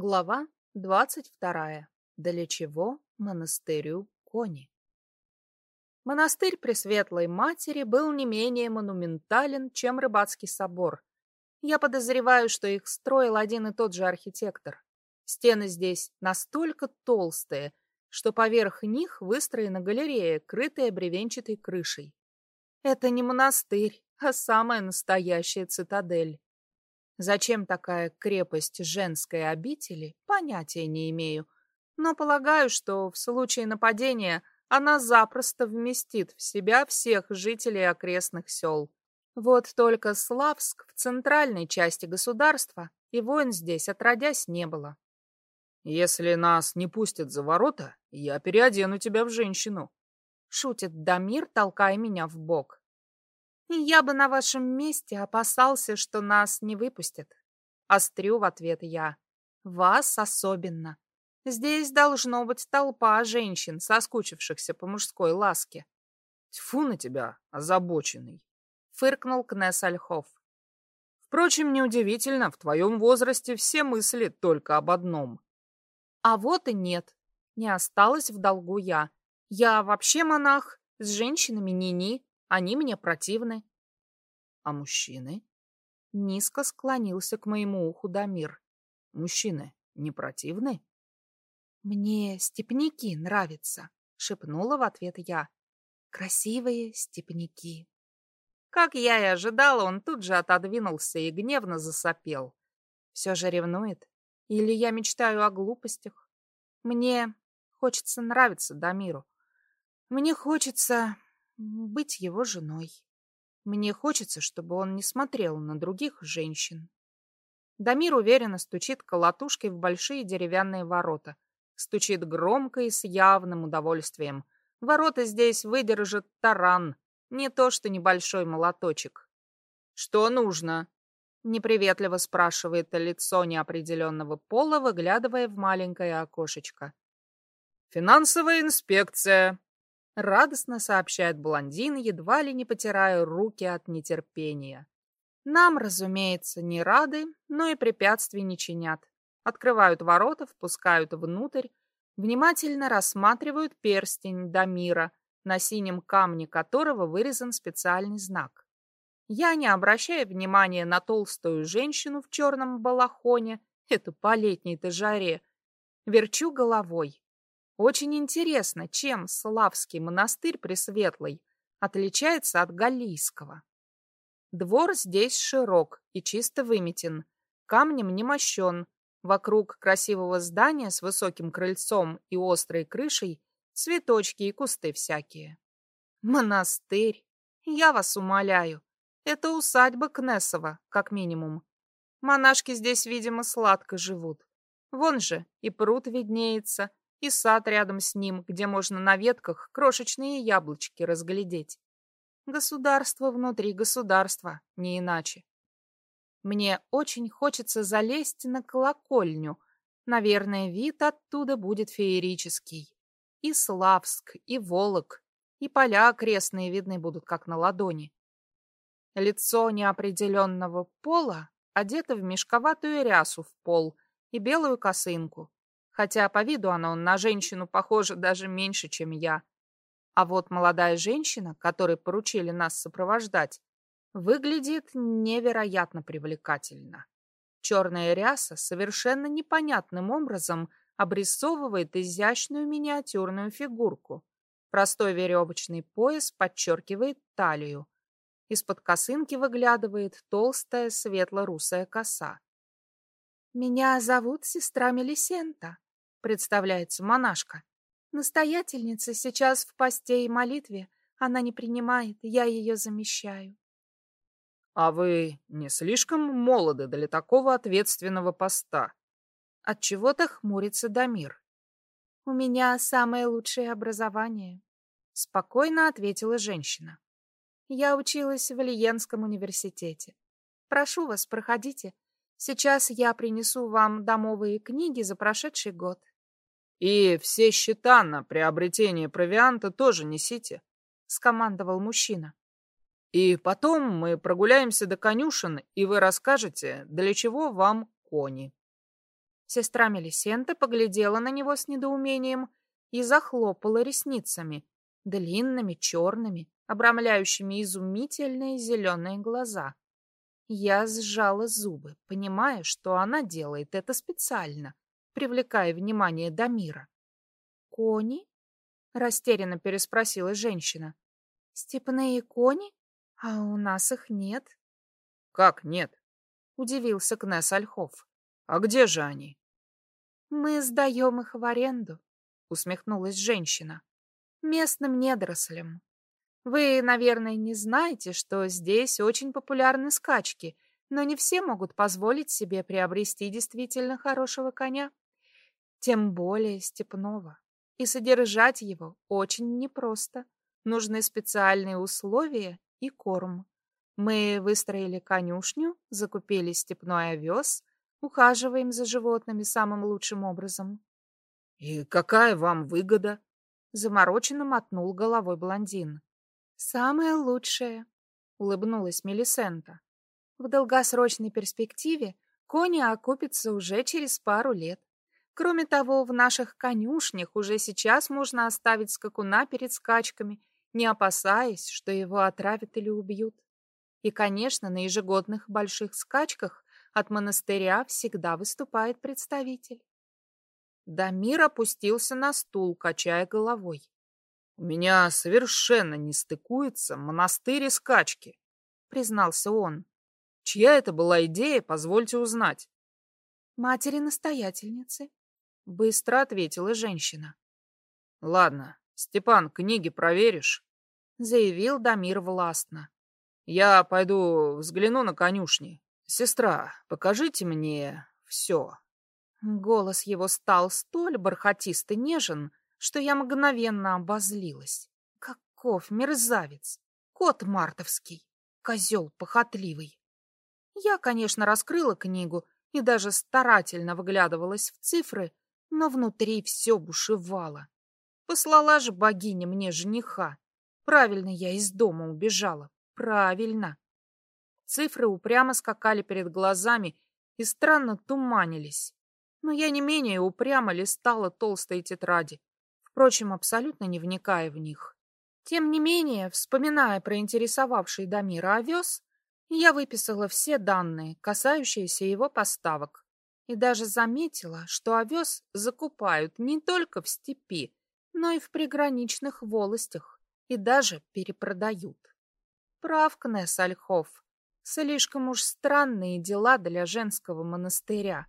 Глава двадцать вторая. Для чего монастырю кони? Монастырь Пресветлой Матери был не менее монументален, чем Рыбацкий собор. Я подозреваю, что их строил один и тот же архитектор. Стены здесь настолько толстые, что поверх них выстроена галерея, крытая бревенчатой крышей. Это не монастырь, а самая настоящая цитадель. Зачем такая крепость женской обители, понятия не имею. Но полагаю, что в случае нападения она запросто вместит в себя всех жителей окрестных сел. Вот только Славск в центральной части государства, и войн здесь отродясь не было. «Если нас не пустят за ворота, я переодену тебя в женщину», — шутит Дамир, толкая меня в бок. Я бы на вашем месте опасался, что нас не выпустят. Острю в ответ я. Вас особенно. Здесь должно быть толпа женщин, соскучившихся по мужской ласке. Тьфу на тебя, озабоченный, фыркнул Кнесс Ольхов. Впрочем, неудивительно, в твоем возрасте все мысли только об одном. А вот и нет. Не осталось в долгу я. Я вообще монах, с женщинами ни-ни. Они мне противны. А мужчины? Низко склонился к моему уху Дамир. Мужчины не противны? Мне степняки нравятся, шепнула в ответ я. Красивые степняки. Как я и ожидала, он тут же отодвинулся и гневно засопел. Все же ревнует? Или я мечтаю о глупостях? Мне хочется нравиться Дамиру. Мне хочется быть его женой. Мне хочется, чтобы он не смотрел на других женщин. Дамир уверенно стучит колотушкой в большие деревянные ворота. Стучит громко и с явным удовольствием. Ворота здесь выдержат таран, не то что небольшой молоточек. «Что нужно?» — неприветливо спрашивает лицо неопределенного пола, выглядывая в маленькое окошечко. «Финансовая инспекция», радостно сообщает блондин, едва ли не потирая руки от нетерпения. Нам, разумеется, не рады, но и препятствий не чинят. Открывают ворота, впускают внутрь, внимательно рассматривают перстень Дамира, на синем камне которого вырезан специальный знак. Я, не обращая внимания на толстую женщину в черном балахоне, эту по летней-то жаре, верчу головой. Очень интересно, чем Славский монастырь Пресветлый отличается от Галлийского. Двор здесь широк и чисто выметен, камнем не мощен. Вокруг красивого здания с высоким крыльцом и острой крышей цветочки и кусты всякие. Монастырь! Я вас умоляю, это усадьба Кнесова, как минимум. Монашки здесь, видимо, сладко живут. Вон же и пруд виднеется, и сад рядом с ним, где можно на ветках крошечные яблочки разглядеть. Государство внутри государства, не иначе. Мне очень хочется залезть на колокольню. Наверное, вид оттуда будет феерический. И Славск, и Волок, и поля окрестные видны будут как на ладони. Лицо неопределенного пола одето в мешковатую рясу в пол и белую косынку хотя по виду она на женщину похожа даже меньше, чем я. А вот молодая женщина, которой поручили нас сопровождать, выглядит невероятно привлекательно. Черная ряса совершенно непонятным образом обрисовывает изящную миниатюрную фигурку. Простой веревочный пояс подчеркивает талию. Из-под косынки выглядывает толстая светло-русая коса. «Меня зовут сестра Мелисента», представляется монашка. Настоятельница сейчас в посте и молитве. Она не принимает, я ее замещаю. А вы не слишком молоды для такого ответственного поста? От чего-то хмурится Дамир. У меня самое лучшее образование, спокойно ответила женщина. Я училась в Лиенском университете. Прошу вас, проходите. Сейчас я принесу вам домовые книги за прошедший год. И все счета на приобретение провианта тоже несите, скомандовал мужчина. И потом мы прогуляемся до конюшен, и вы расскажете, для чего вам кони. Сестра Мелисента поглядела на него с недоумением и захлопала ресницами, длинными, черными, обрамляющими изумительные зеленые глаза. Я сжала зубы, понимая, что она делает это специально, привлекая внимание Дамира. «Кони?» — растерянно переспросила женщина. «Степные кони? А у нас их нет». «Как нет?» — удивился Кнесс Ольхов. «А где же они?» «Мы сдаем их в аренду», — усмехнулась женщина. «Местным недорослям. Вы, наверное, не знаете, что здесь очень популярны скачки, но не все могут позволить себе приобрести действительно хорошего коня, тем более степного. И содержать его очень непросто. Нужны специальные условия и корм. Мы выстроили конюшню, закупили степной овес, Ухаживаем за животными самым лучшим образом. — И какая вам выгода? — замороченно мотнул головой блондин. — Самое лучшее, — улыбнулась Мелисента. В долгосрочной перспективе кони окупятся уже через пару лет. Кроме того, в наших конюшнях уже сейчас можно оставить скакуна перед скачками, не опасаясь, что его отравят или убьют. И, конечно, на ежегодных больших скачках от монастыря всегда выступает представитель. Дамир опустился на стул, качая головой. «У меня совершенно не стыкуется монастырь и скачки», — признался он. «Чья это была идея, позвольте узнать?» «Матери-настоятельницы», — быстро ответила женщина. «Ладно, Степан, книги проверишь?» — заявил Дамир властно. «Я пойду взгляну на конюшни. «Сестра, покажите мне все». Голос его стал столь бархатист и нежен, что я мгновенно обозлилась. Каков мерзавец! Кот мартовский, козел похотливый. Я, конечно, раскрыла книгу и даже старательно выглядывалась в цифры, но внутри все бушевало. Послала же богиня мне жениха. Правильно я из дома убежала. Правильно. Цифры упрямо скакали перед глазами и странно туманились. Но я не менее упрямо листала толстые тетради, впрочем, абсолютно не вникая в них. Тем не менее, вспоминая про интересовавший Дамира овес, я выписала все данные, касающиеся его поставок, и даже заметила, что овес закупают не только в степи, но и в приграничных волостях, и даже перепродают. Прав Кнесс Ольхов. Слишком уж странные дела для женского монастыря.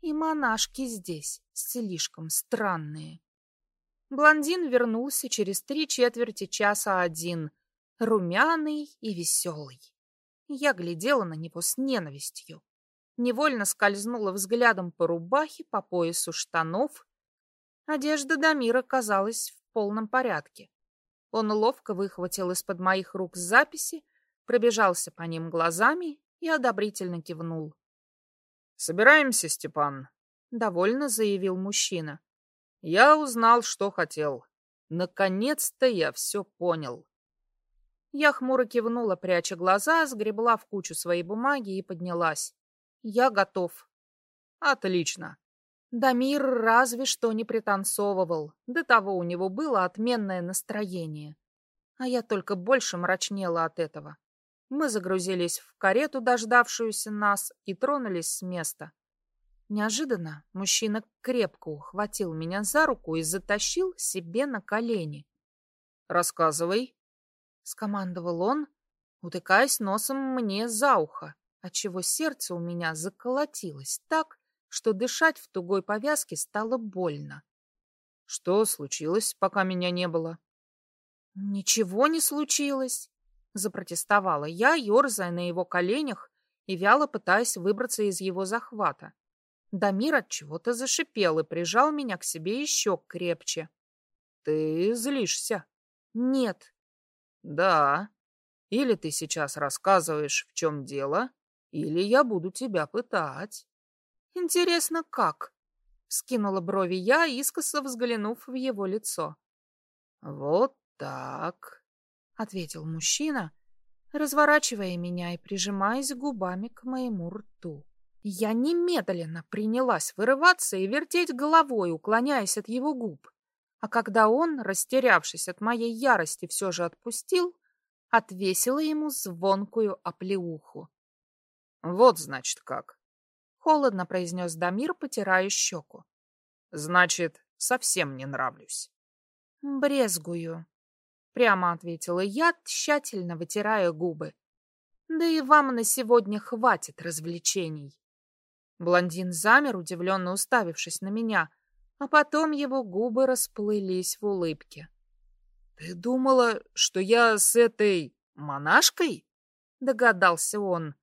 И монашки здесь слишком странные. Блондин вернулся через три четверти часа один, румяный и веселый. Я глядела на него с ненавистью. Невольно скользнула взглядом по рубахе, по поясу штанов. Одежда Дамира казалась в полном порядке. Он ловко выхватил из-под моих рук записи, пробежался по ним глазами и одобрительно кивнул. «Собираемся, Степан», — довольно заявил мужчина. «Я узнал, что хотел. Наконец-то я все понял». Я хмуро кивнула, пряча глаза, сгребла в кучу свои бумаги и поднялась. «Я готов». «Отлично». Дамир разве что не пританцовывал, до того у него было отменное настроение. А я только больше мрачнела от этого. Мы загрузились в карету, дождавшуюся нас, и тронулись с места. Неожиданно мужчина крепко ухватил меня за руку и затащил себе на колени. «Рассказывай», — скомандовал он, утыкаясь носом мне за ухо, отчего сердце у меня заколотилось так, что дышать в тугой повязке стало больно. «Что случилось, пока меня не было?» «Ничего не случилось», Запротестовала я, ерзая на его коленях и вяло пытаясь выбраться из его захвата. Дамир от чего-то зашипел и прижал меня к себе еще крепче. Ты злишься? Нет. Да. Или ты сейчас рассказываешь, в чем дело, или я буду тебя пытать. Интересно, как? Скинула брови я, искоса взглянув в его лицо. Вот так ответил мужчина, разворачивая меня и прижимаясь губами к моему рту. Я немедленно принялась вырываться и вертеть головой, уклоняясь от его губ. А когда он, растерявшись от моей ярости, все же отпустил, отвесила ему звонкую оплеуху. «Вот, значит, как!» — холодно произнес Дамир, потирая щеку. «Значит, совсем не нравлюсь». «Брезгую», — прямо ответила я, тщательно вытирая губы. «Да и вам на сегодня хватит развлечений». Блондин замер, удивленно уставившись на меня, а потом его губы расплылись в улыбке. «Ты думала, что я с этой монашкой?» — догадался он.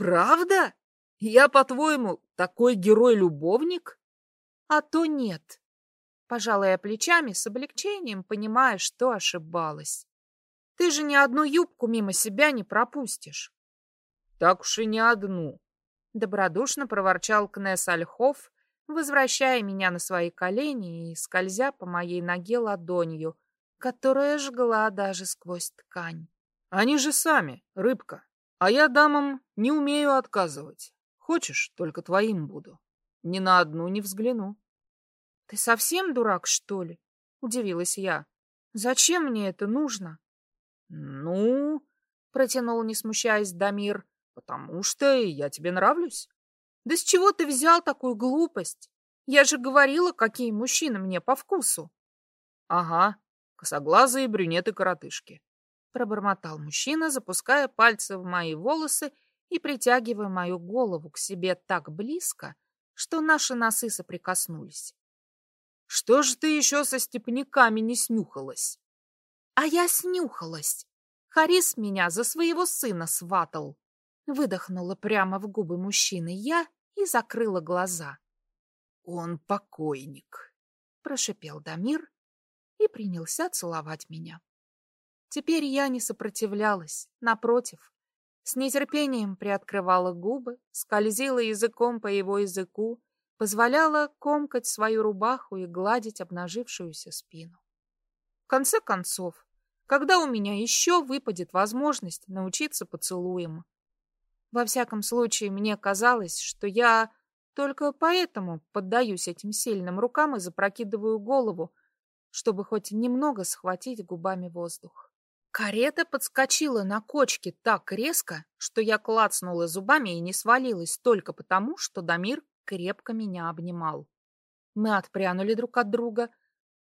«Правда? Я, по-твоему, такой герой-любовник?» «А то нет», — пожалая плечами с облегчением, понимая, что ошибалась. «Ты же ни одну юбку мимо себя не пропустишь». «Так уж и не одну», Добродушно проворчал Кнесс Ольхов, возвращая меня на свои колени и скользя по моей ноге ладонью, которая жгла даже сквозь ткань. «Они же сами, рыбка, а я дамам не умею отказывать. Хочешь, только твоим буду. Ни на одну не взгляну». «Ты совсем дурак, что ли?» — удивилась я. «Зачем мне это нужно?» «Ну...» — протянул, не смущаясь, Дамир. Потому что я тебе нравлюсь. Да с чего ты взял такую глупость? Я же говорила, какие мужчины мне по вкусу. Ага, косоглазые брюнеты-коротышки. Пробормотал мужчина, запуская пальцы в мои волосы и притягивая мою голову к себе так близко, что наши носы соприкоснулись. Что же ты еще со степняками не снюхалась? А я снюхалась. Харис меня за своего сына сватал. Выдохнула прямо в губы мужчины я и закрыла глаза. «Он покойник», — прошипел Дамир и принялся целовать меня. Теперь я не сопротивлялась, напротив. С нетерпением приоткрывала губы, скользила языком по его языку, позволяла комкать свою рубаху и гладить обнажившуюся спину. В конце концов, когда у меня еще выпадет возможность научиться поцелуям, во всяком случае, мне казалось, что я только поэтому поддаюсь этим сильным рукам и запрокидываю голову, чтобы хоть немного схватить губами воздух. Карета подскочила на кочке так резко, что я клацнула зубами и не свалилась только потому, что Дамир крепко меня обнимал. Мы отпрянули друг от друга,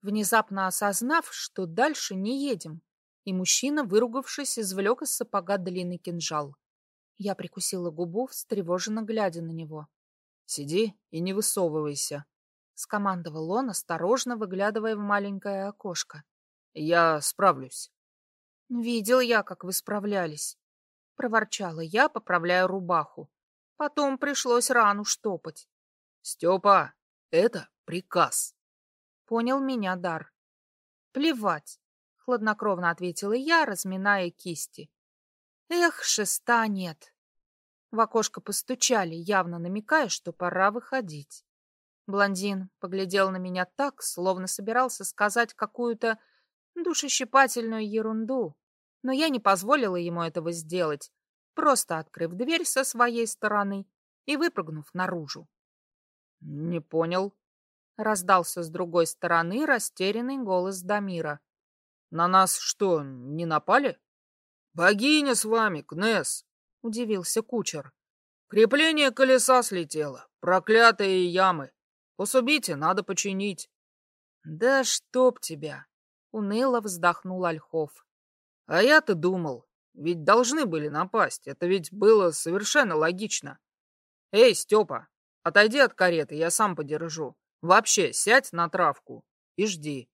внезапно осознав, что дальше не едем, и мужчина, выругавшись, извлек из сапога длинный кинжал. Я прикусила губу, встревоженно глядя на него. «Сиди и не высовывайся», — скомандовал он, осторожно выглядывая в маленькое окошко. «Я справлюсь». «Видел я, как вы справлялись», — проворчала я, поправляя рубаху. Потом пришлось рану штопать. «Степа, это приказ», — понял меня Дар. «Плевать», — хладнокровно ответила я, разминая кисти. Эх, шеста нет. В окошко постучали, явно намекая, что пора выходить. Блондин поглядел на меня так, словно собирался сказать какую-то душещипательную ерунду, но я не позволила ему этого сделать, просто открыв дверь со своей стороны и выпрыгнув наружу. — Не понял. — раздался с другой стороны растерянный голос Дамира. — На нас что, не напали? «Богиня с вами, Кнесс!» — удивился кучер. «Крепление колеса слетело, проклятые ямы. Посубите, надо починить». «Да чтоб тебя!» — уныло вздохнул Ольхов. «А я-то думал, ведь должны были напасть, это ведь было совершенно логично. Эй, Степа, отойди от кареты, я сам подержу. Вообще, сядь на травку и жди».